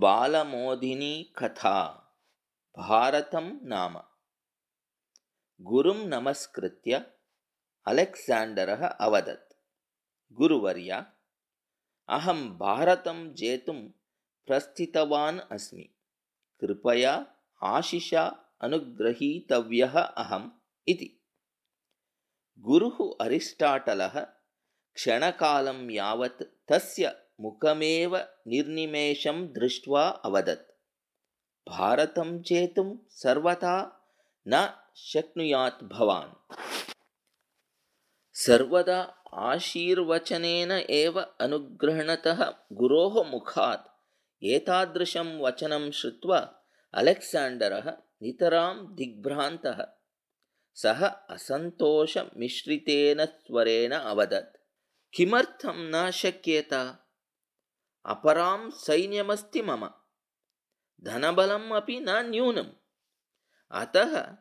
बालमोदिनी कथा भारतं नाम। गुरुं नमस्कृत्य अलेक्साण्डरः अवदत्। गुरुवर्य अहं भारतं जेतुं प्रस्थितवान् अस्मि। कृपया आशिषा अनुग्रहीतव्यः अहम् इति। गुरुः अरिस्टाटलः क्षणकालं यावत् तस्य मुखमेव निर्निमेषं दृष्ट्वा अवदत्। भारतं चेतुं सर्वथा न शक्नुयात् भवान्। सर्वदा आशीर्वचनेन एव अनुगृह्णतः गुरोः मुखात् एतादृशं वचनं श्रुत्वा अलेक्साण्डरः नितरां दिग्भ्रान्तः। सः असन्तोषमिश्रितेन स्वरेण अवदत्। किमर्थं न शक्येत अपरां सैन्यमस्ति मम। धनबलम् अपि न न्यूनम्। अतः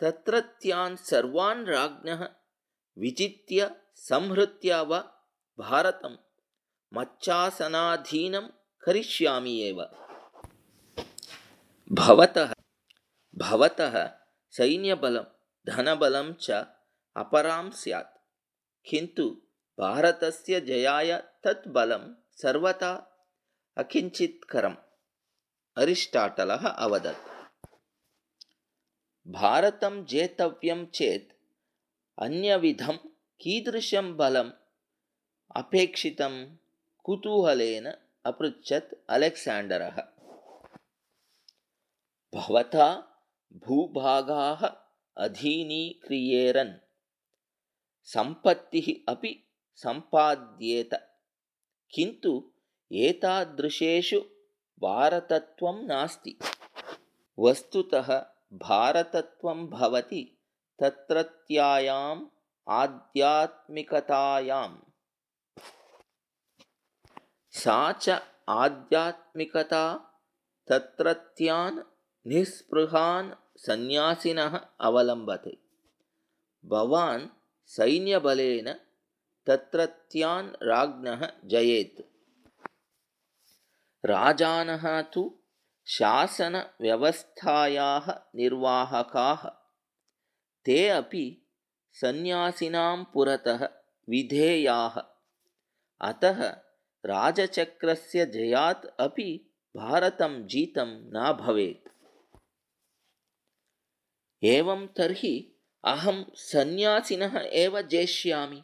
तत्रत्यान् सर्वान् राज्ञः विजित्य संहृत्य वा भारतं मच्चासनाधीनं करिष्यामि एव। भवतः भवतः सैन्यबलं धनबलं च अपरां स्यात्। किन्तु भारतस्य जयाय तत् बलं सर्वथा अकिञ्चित्करम्। अरिस्टाटलः अवदत्। भारतं जेतव्यं चेत् अन्यविधं कीदृशं बलम् अपेक्षितं कुतूहलेन अपृच्छत् अलेक्साण्डरः। भवता भूभागाः अधीनीक्रियेरन्। सम्पत्तिः अपि सम्पाद्येत किन्तु एतादृशेषु भारतत्वं नास्ति। वस्तुतः भारतत्वं भवति तत्रत्यायाम् आध्यात्मिकतायां सा च आध्यात्मिकता तत्रत्यान् निःस्पृहान् सन्यासिनः अवलम्बते। भवान् सैन्यबलेन तत्रत्यान् राज्ञः जयेत्। राजानः तु शासनव्यवस्थायाः निर्वाहकाः। ते अपि सन्यासिनां पुरतः विधेयाः। अतः राजचक्रस्य जयात् अपि भारतं जीतं न भवेत्। एवं तर्हि अहं सन्यासिनः एव जेष्यामि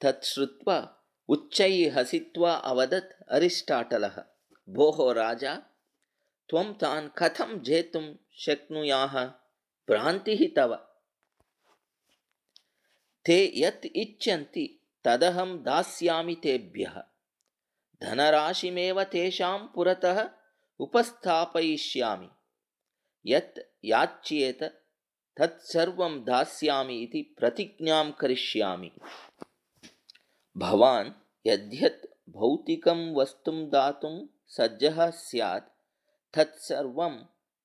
तत् श्रुत्वा उच्चैः हसित्वा अवदत् अरिस्टाटलः भोः राजा त्वं तान् कथं जेतुं शक्नुयाः? भ्रान्तिः तव। ते यत् इच्छन्ति तदहं दास्यामि तेभ्यः। धनराशिमेव तेषां पुरतः उपस्थापयिष्यामि। यत् याच्येत तत्सर्वं दास्यामि इति प्रतिज्ञां करिष्यामि भवान् यद्यत् भौतिकं वस्तुं दातुं सज्जः स्यात् तत्सर्वं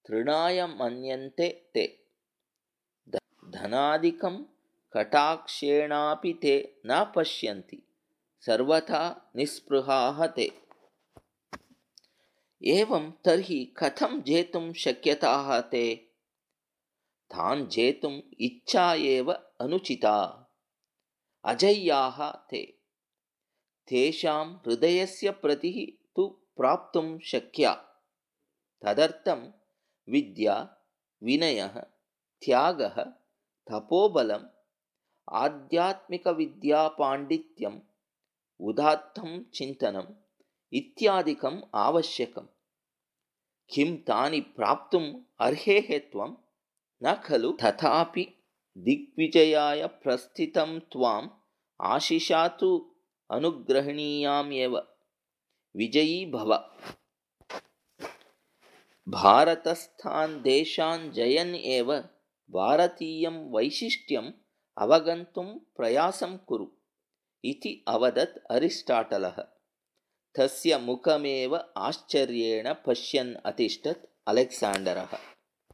तृणाय मन्यन्ते ते। धनादिकं कटाक्षेणापि ते न पश्यन्ति सर्वथा निःस्पृहाः ते। एवं तर्हि कथं जेतुं शक्यताः ते? तान् जेतुम् इच्छा एव अनुचिता अजय्याः ते। तेषां हृदयस्य प्रतिः तु प्राप्तुं शक्या। तदर्थं विद्या विनयः त्यागः तपोबलम् आध्यात्मिकविद्यापाण्डित्यम् उदात्तं चिन्तनम् इत्यादिकम् आवश्यकं किं तानि प्राप्तुम् अर्हेः त्वं? न खलु? तथापि दिग्विजयाय प्रस्थितं त्वाम् आशिषा तु अनुग्रहणीयामेव विजयी भव। भारतस्थान् देशान् जयन् एव भारतीयं वैशिष्ट्यम् अवगन्तुं प्रयासं कुरु इति अवदत् अरिस्टाटलः। तस्य मुखमेव आश्चर्येण पश्यन् अतिष्ठत् अलेक्साण्डरः